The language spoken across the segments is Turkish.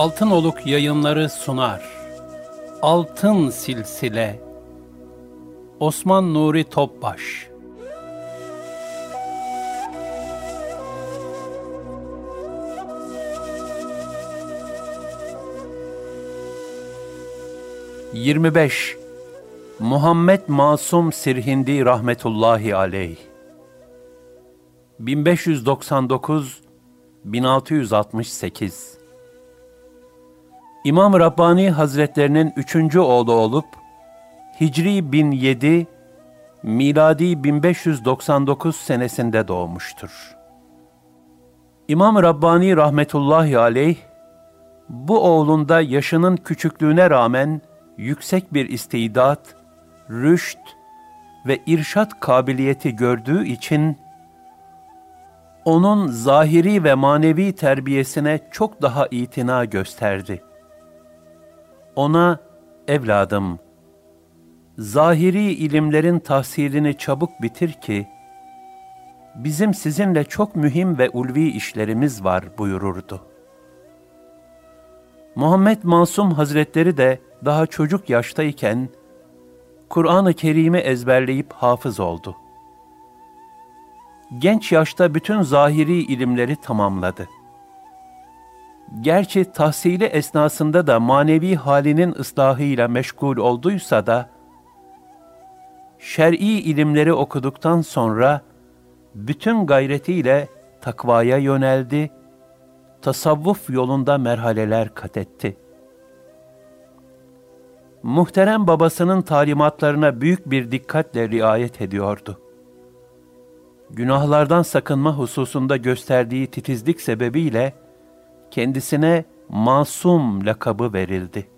Altınoluk yayınları sunar. Altın Silsile. Osman Nuri Topbaş. Yirmi beş. Muhammed Masum Sirhindi rahmetullahi aleyh. 1599 1668 İmam Rabbani Hazretlerinin üçüncü oğlu olup, Hicri 1007, miladi 1599 senesinde doğmuştur. İmam Rabbani rahmetullahi aleyh, bu oğlunda yaşının küçüklüğüne rağmen yüksek bir istidat, rüşt ve irşat kabiliyeti gördüğü için, onun zahiri ve manevi terbiyesine çok daha itina gösterdi. Ona, evladım, zahiri ilimlerin tahsilini çabuk bitir ki, bizim sizinle çok mühim ve ulvi işlerimiz var buyururdu. Muhammed Masum Hazretleri de daha çocuk yaştayken, Kur'an-ı Kerim'i ezberleyip hafız oldu. Genç yaşta bütün zahiri ilimleri tamamladı. Gerçi tahsili esnasında da manevi halinin ıslahıyla meşgul olduysa da, şer'i ilimleri okuduktan sonra bütün gayretiyle takvaya yöneldi, tasavvuf yolunda merhaleler kat etti. Muhterem babasının talimatlarına büyük bir dikkatle riayet ediyordu. Günahlardan sakınma hususunda gösterdiği titizlik sebebiyle, kendisine masum lakabı verildi.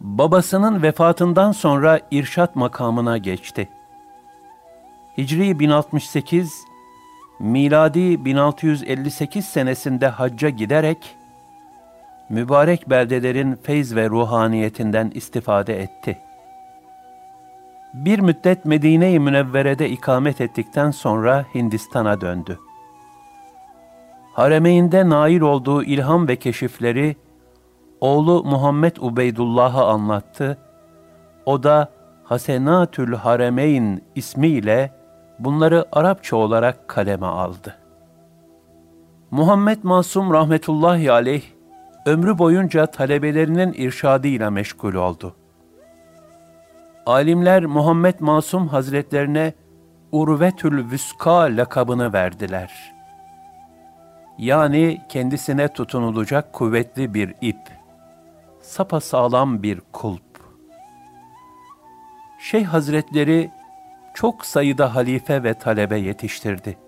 Babasının vefatından sonra irşat makamına geçti. Hicri 1068, miladi 1658 senesinde hacca giderek, mübarek beldelerin feyz ve ruhaniyetinden istifade etti. Bir müddet Medine-i Münevvere'de ikamet ettikten sonra Hindistan'a döndü. Haremeyinde nail olduğu ilham ve keşifleri oğlu Muhammed Ubeydullah'a anlattı. O da Hasenatül Haremeyn ismiyle bunları Arapça olarak kaleme aldı. Muhammed Masum rahmetullahi aleyh ömrü boyunca talebelerinin irşadıyla meşgul oldu. Alimler Muhammed Masum Hazretlerine Urvetül Vüska lakabını verdiler.'' Yani kendisine tutunulacak kuvvetli bir ip, sapasağlam bir kulp. Şeyh Hazretleri çok sayıda halife ve talebe yetiştirdi.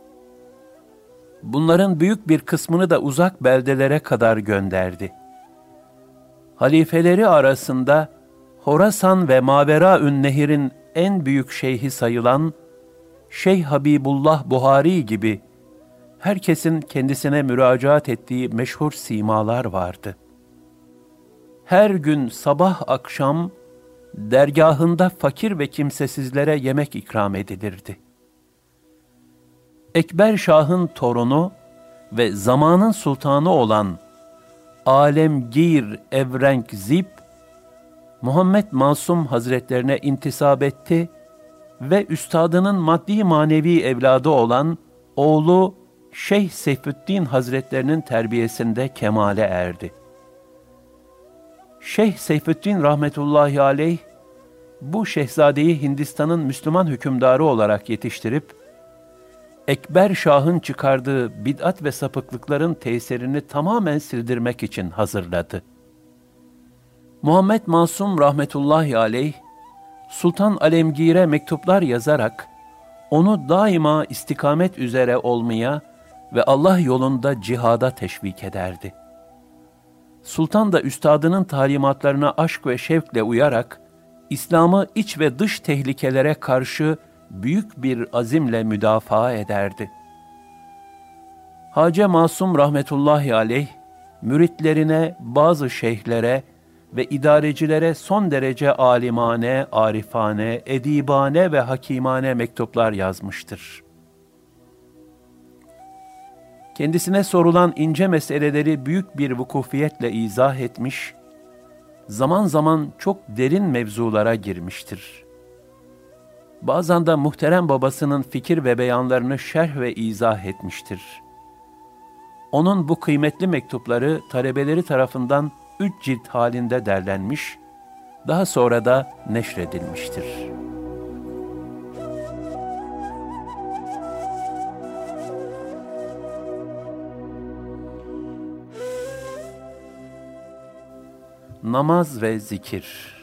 Bunların büyük bir kısmını da uzak beldelere kadar gönderdi. Halifeleri arasında Horasan ve Mavera Nehir'in en büyük şeyhi sayılan Şeyh Habibullah Buhari gibi herkesin kendisine müracaat ettiği meşhur simalar vardı. Her gün sabah akşam dergahında fakir ve kimsesizlere yemek ikram edilirdi. Ekber Şah'ın torunu ve zamanın sultanı olan Alemgir Evrenk Zip, Muhammed Masum Hazretlerine intisap etti ve üstadının maddi manevi evladı olan oğlu Şeyh Seyfüddin Hazretlerinin terbiyesinde kemale erdi. Şeyh Seyfüddin rahmetullahi aleyh, bu şehzadeyi Hindistan'ın Müslüman hükümdarı olarak yetiştirip, Ekber Şah'ın çıkardığı bid'at ve sapıklıkların tesirini tamamen sildirmek için hazırladı. Muhammed Masum rahmetullahi aleyh, Sultan Alemgir'e mektuplar yazarak, onu daima istikamet üzere olmaya ve Allah yolunda cihada teşvik ederdi. Sultan da üstadının talimatlarına aşk ve şevkle uyarak, İslam'ı iç ve dış tehlikelere karşı büyük bir azimle müdafaa ederdi. Hace Masum rahmetullahi aleyh, müritlerine, bazı şeyhlere ve idarecilere son derece alimane, arifane, edibane ve hakimane mektuplar yazmıştır. Kendisine sorulan ince meseleleri büyük bir vukufiyetle izah etmiş, zaman zaman çok derin mevzulara girmiştir. Bazen de muhterem babasının fikir ve beyanlarını şerh ve izah etmiştir. Onun bu kıymetli mektupları talebeleri tarafından üç cilt halinde derlenmiş, daha sonra da neşredilmiştir.'' Namaz ve zikir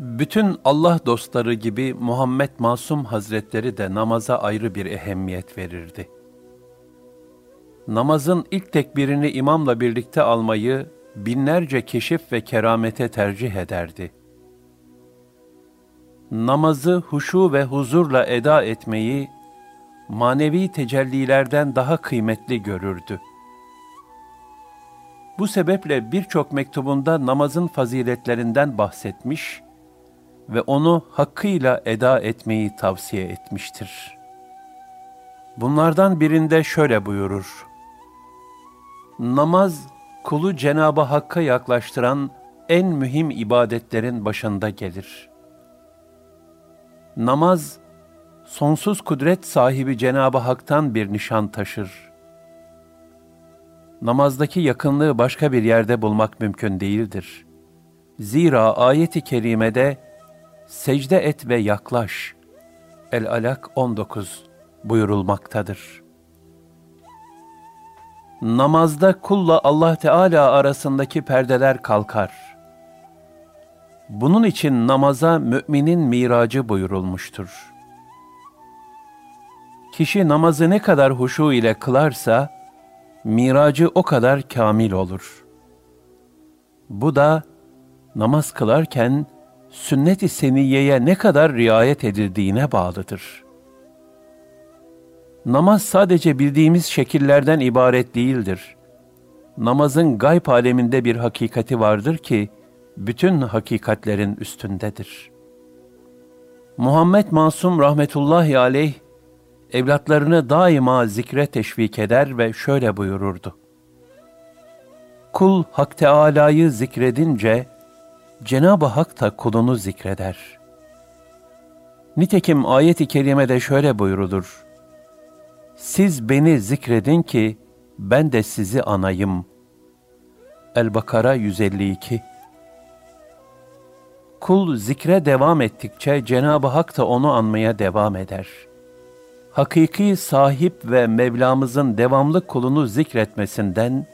Bütün Allah dostları gibi Muhammed Masum Hazretleri de namaza ayrı bir ehemmiyet verirdi. Namazın ilk tekbirini imamla birlikte almayı binlerce keşif ve keramete tercih ederdi. Namazı huşu ve huzurla eda etmeyi manevi tecellilerden daha kıymetli görürdü. Bu sebeple birçok mektubunda namazın faziletlerinden bahsetmiş ve onu hakkıyla eda etmeyi tavsiye etmiştir. Bunlardan birinde şöyle buyurur. Namaz, kulu Cenab-ı Hakk'a yaklaştıran en mühim ibadetlerin başında gelir. Namaz, sonsuz kudret sahibi Cenab-ı Hak'tan bir nişan taşır.'' Namazdaki yakınlığı başka bir yerde bulmak mümkün değildir. Zira ayeti kerimede secde et ve yaklaş. El-Alak 19 buyurulmaktadır. Namazda kulla Allah Teala arasındaki perdeler kalkar. Bunun için namaza müminin miracı buyurulmuştur. Kişi namazı ne kadar huşu ile kılarsa, miracı o kadar kamil olur. Bu da namaz kılarken sünnet-i seniyeye ne kadar riayet edildiğine bağlıdır. Namaz sadece bildiğimiz şekillerden ibaret değildir. Namazın gayb aleminde bir hakikati vardır ki, bütün hakikatlerin üstündedir. Muhammed Masum rahmetullahi aleyh, evlatlarını daima zikre teşvik eder ve şöyle buyururdu. Kul Hak Teâlâ'yı zikredince, Cenab-ı Hak da kulunu zikreder. Nitekim ayet-i kerimede şöyle buyurulur. Siz beni zikredin ki ben de sizi anayım. El-Bakara 152 Kul zikre devam ettikçe Cenab-ı Hak da onu anmaya devam eder.'' Hakiki sahip ve Mevlamızın devamlı kulunu zikretmesinden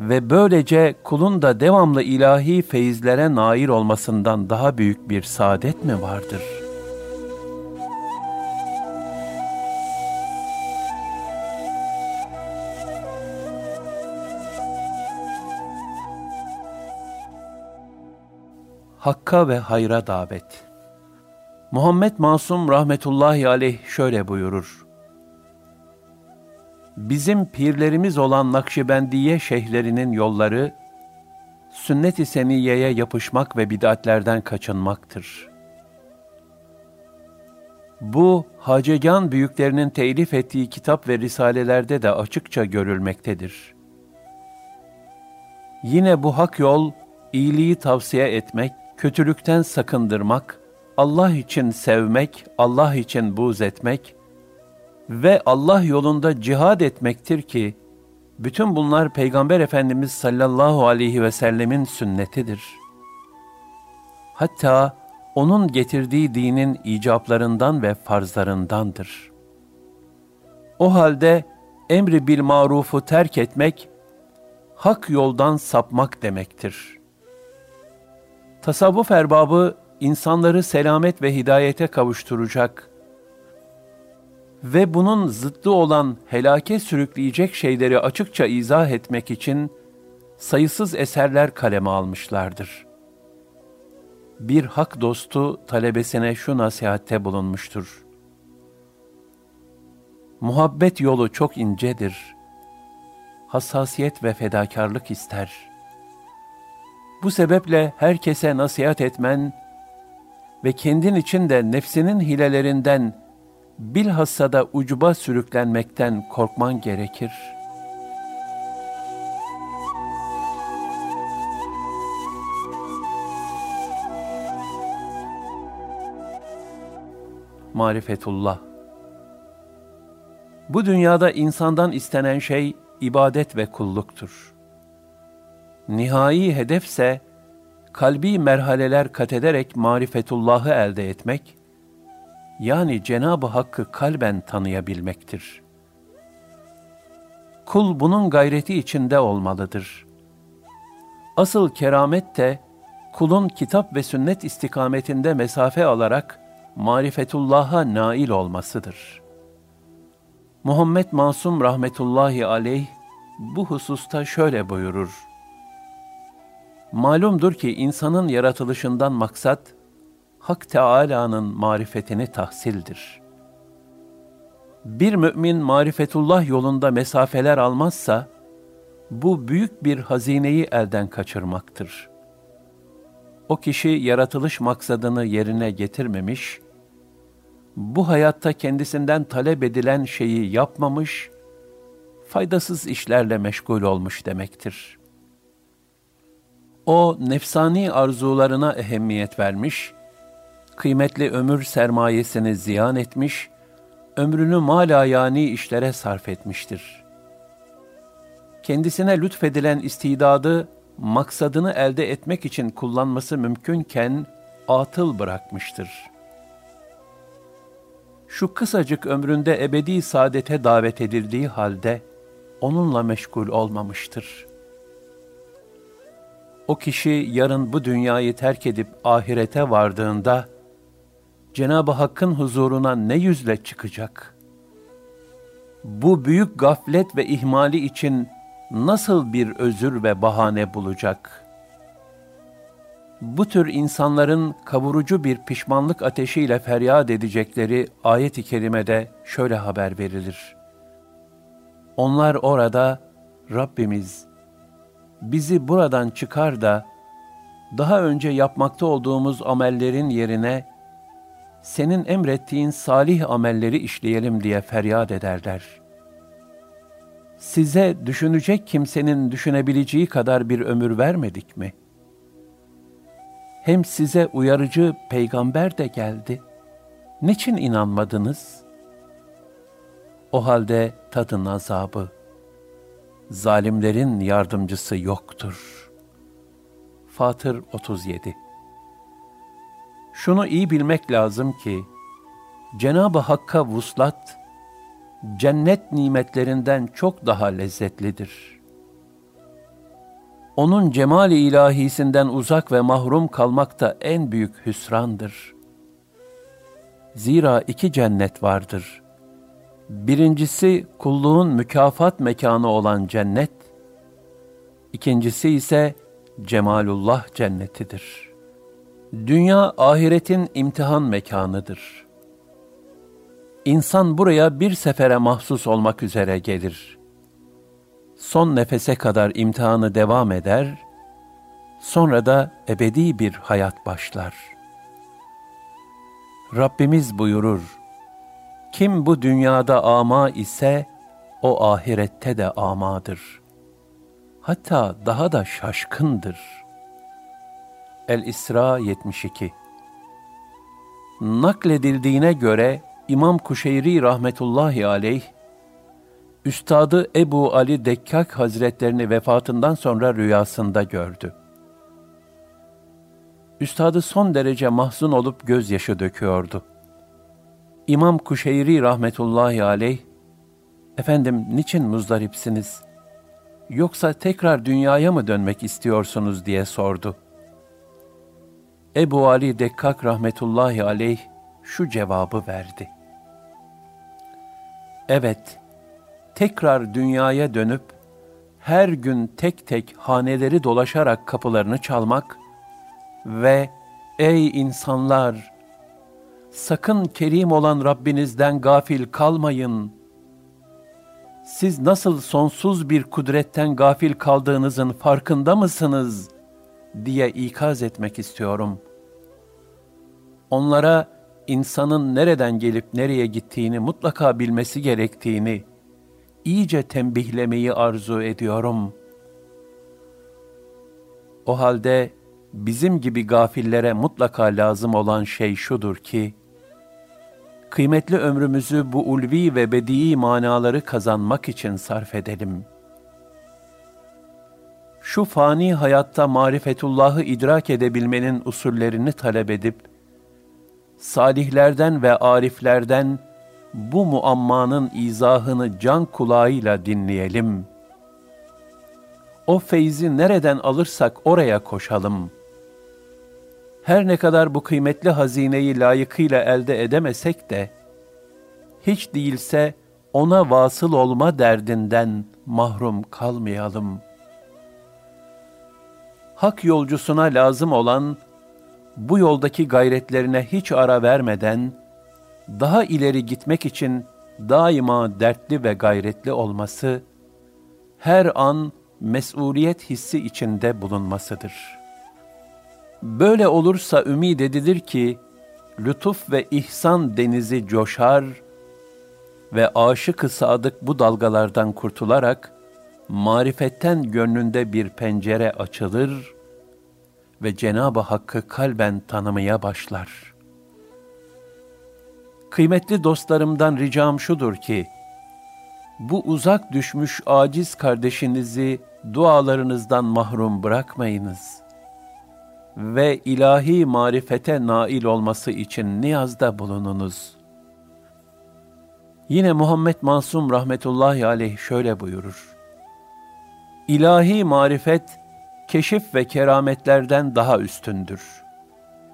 ve böylece kulun da devamlı ilahi feyizlere nail olmasından daha büyük bir saadet mi vardır? Hakka ve hayra davet Muhammed Masum rahmetullahi aleyh şöyle buyurur. Bizim pirlerimiz olan Nakşibendiye şeyhlerinin yolları, sünnet-i seniyeye yapışmak ve bid'atlerden kaçınmaktır. Bu, Hacegan büyüklerinin telif ettiği kitap ve risalelerde de açıkça görülmektedir. Yine bu hak yol, iyiliği tavsiye etmek, kötülükten sakındırmak, Allah için sevmek, Allah için buz etmek ve Allah yolunda cihad etmektir ki, bütün bunlar Peygamber Efendimiz sallallahu aleyhi ve sellemin sünnetidir. Hatta onun getirdiği dinin icaplarından ve farzlarındandır. O halde emri bil marufu terk etmek, hak yoldan sapmak demektir. Tasavvuf erbabı insanları selamet ve hidayete kavuşturacak ve bunun zıttı olan helake sürükleyecek şeyleri açıkça izah etmek için sayısız eserler kaleme almışlardır. Bir hak dostu talebesine şu nasihatte bulunmuştur. Muhabbet yolu çok incedir. Hassasiyet ve fedakarlık ister. Bu sebeple herkese nasihat etmen, ve kendin için de nefsinin hilelerinden bilhassa da ucuba sürüklenmekten korkman gerekir. Marifetullah Bu dünyada insandan istenen şey ibadet ve kulluktur. Nihai hedefse kalbi merhaleler kat ederek marifetullahı elde etmek, yani Cenab-ı Hakk'ı kalben tanıyabilmektir. Kul bunun gayreti içinde olmalıdır. Asıl keramet de kulun kitap ve sünnet istikametinde mesafe alarak marifetullah'a nail olmasıdır. Muhammed Masum rahmetullahi aleyh bu hususta şöyle buyurur. Malumdur ki insanın yaratılışından maksat, Hak Teâlâ'nın marifetini tahsildir. Bir mümin marifetullah yolunda mesafeler almazsa, bu büyük bir hazineyi elden kaçırmaktır. O kişi yaratılış maksadını yerine getirmemiş, bu hayatta kendisinden talep edilen şeyi yapmamış, faydasız işlerle meşgul olmuş demektir. O nefsani arzularına ehemmiyet vermiş, kıymetli ömür sermayesini ziyan etmiş, ömrünü malayani işlere sarf etmiştir. Kendisine lütfedilen istidadı, maksadını elde etmek için kullanması mümkünken atıl bırakmıştır. Şu kısacık ömründe ebedi saadete davet edildiği halde onunla meşgul olmamıştır. O kişi yarın bu dünyayı terk edip ahirete vardığında, Cenab-ı Hakk'ın huzuruna ne yüzle çıkacak? Bu büyük gaflet ve ihmali için nasıl bir özür ve bahane bulacak? Bu tür insanların kavurucu bir pişmanlık ateşiyle feryat edecekleri ayet-i kerimede şöyle haber verilir. Onlar orada Rabbimiz bizi buradan çıkar da daha önce yapmakta olduğumuz amellerin yerine senin emrettiğin salih amelleri işleyelim diye feryat ederler. Size düşünecek kimsenin düşünebileceği kadar bir ömür vermedik mi? Hem size uyarıcı peygamber de geldi. Niçin inanmadınız? O halde tadın azabı. Zalimlerin yardımcısı yoktur. Fatır 37 şunu iyi bilmek lazım ki, Cenab-ı Hakk'a vuslat, cennet nimetlerinden çok daha lezzetlidir. Onun cemali ilahisinden uzak ve mahrum kalmak da en büyük hüsrandır. Zira iki cennet vardır. Birincisi kulluğun mükafat mekanı olan cennet, ikincisi ise cemalullah cennetidir.'' Dünya ahiretin imtihan mekanıdır. İnsan buraya bir sefere mahsus olmak üzere gelir. Son nefese kadar imtihanı devam eder, sonra da ebedi bir hayat başlar. Rabbimiz buyurur, kim bu dünyada ama ise, o ahirette de amadır. Hatta daha da şaşkındır.'' El-İsra 72 Nakledildiğine göre İmam Kuşeyri rahmetullahi aleyh, Üstadı Ebu Ali Dekkak Hazretlerini vefatından sonra rüyasında gördü. Üstadı son derece mahzun olup gözyaşı döküyordu. İmam Kuşeyri rahmetullahi aleyh, Efendim niçin muzdaripsiniz? Yoksa tekrar dünyaya mı dönmek istiyorsunuz diye sordu.'' Ebu Ali Dekkak rahmetullahi aleyh şu cevabı verdi. Evet, tekrar dünyaya dönüp her gün tek tek haneleri dolaşarak kapılarını çalmak ve ey insanlar sakın kerim olan Rabbinizden gafil kalmayın. Siz nasıl sonsuz bir kudretten gafil kaldığınızın farkında mısınız?'' diye ikaz etmek istiyorum. Onlara insanın nereden gelip nereye gittiğini mutlaka bilmesi gerektiğini iyice tembihlemeyi arzu ediyorum. O halde bizim gibi gafillere mutlaka lazım olan şey şudur ki, kıymetli ömrümüzü bu ulvi ve bedii manaları kazanmak için sarf edelim. Şu fani hayatta marifetullahı idrak edebilmenin usullerini talep edip, salihlerden ve ariflerden bu muammanın izahını can kulağıyla dinleyelim. O feyzi nereden alırsak oraya koşalım. Her ne kadar bu kıymetli hazineyi layıkıyla elde edemesek de, hiç değilse ona vasıl olma derdinden mahrum kalmayalım. Hak yolcusuna lazım olan, bu yoldaki gayretlerine hiç ara vermeden, daha ileri gitmek için daima dertli ve gayretli olması, her an mesuliyet hissi içinde bulunmasıdır. Böyle olursa ümid edilir ki, lütuf ve ihsan denizi coşar ve aşık-ı sadık bu dalgalardan kurtularak, marifetten gönlünde bir pencere açılır ve Cenab-ı Hakk'ı kalben tanımaya başlar. Kıymetli dostlarımdan ricam şudur ki, bu uzak düşmüş aciz kardeşinizi dualarınızdan mahrum bırakmayınız ve ilahi marifete nail olması için niyazda bulununuz. Yine Muhammed Mansum rahmetullahi aleyh şöyle buyurur. İlahi marifet, keşif ve kerametlerden daha üstündür.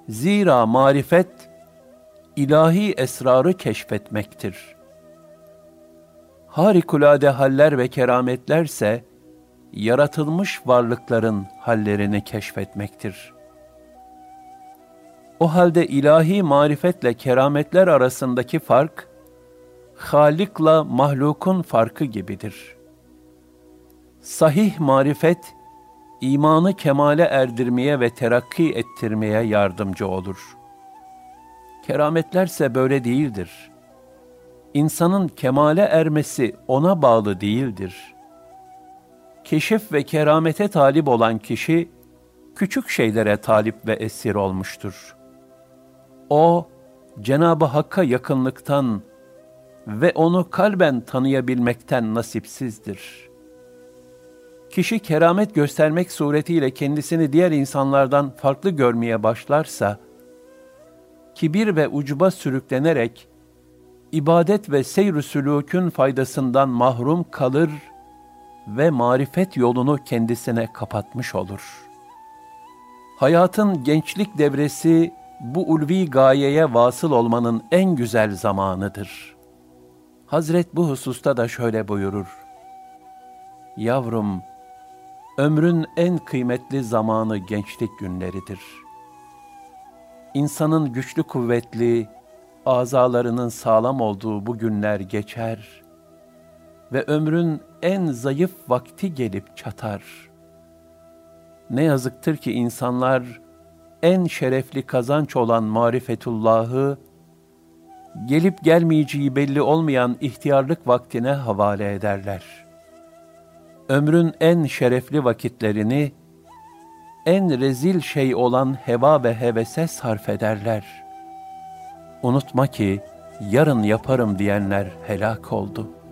Zira marifet, ilahi esrarı keşfetmektir. Harikulade haller ve kerametlerse, yaratılmış varlıkların hallerini keşfetmektir. O halde ilahi marifetle kerametler arasındaki fark, Halik'la mahlukun farkı gibidir. Sahih marifet, imanı kemale erdirmeye ve terakki ettirmeye yardımcı olur. Kerametlerse böyle değildir. İnsanın kemale ermesi ona bağlı değildir. Keşif ve keramete talip olan kişi, küçük şeylere talip ve esir olmuştur. O, Cenab-ı Hakk'a yakınlıktan ve onu kalben tanıyabilmekten nasipsizdir.'' kişi keramet göstermek suretiyle kendisini diğer insanlardan farklı görmeye başlarsa, kibir ve ucuba sürüklenerek, ibadet ve seyr-ü sülûkün faydasından mahrum kalır ve marifet yolunu kendisine kapatmış olur. Hayatın gençlik devresi, bu ulvi gayeye vasıl olmanın en güzel zamanıdır. Hazret bu hususta da şöyle buyurur. Yavrum, Ömrün en kıymetli zamanı gençlik günleridir. İnsanın güçlü kuvvetli, azalarının sağlam olduğu bu günler geçer ve ömrün en zayıf vakti gelip çatar. Ne yazıktır ki insanlar en şerefli kazanç olan marifetullahı gelip gelmeyeceği belli olmayan ihtiyarlık vaktine havale ederler.'' ömrün en şerefli vakitlerini en rezil şey olan heva ve hevese sarf ederler. Unutma ki yarın yaparım diyenler helak oldu.''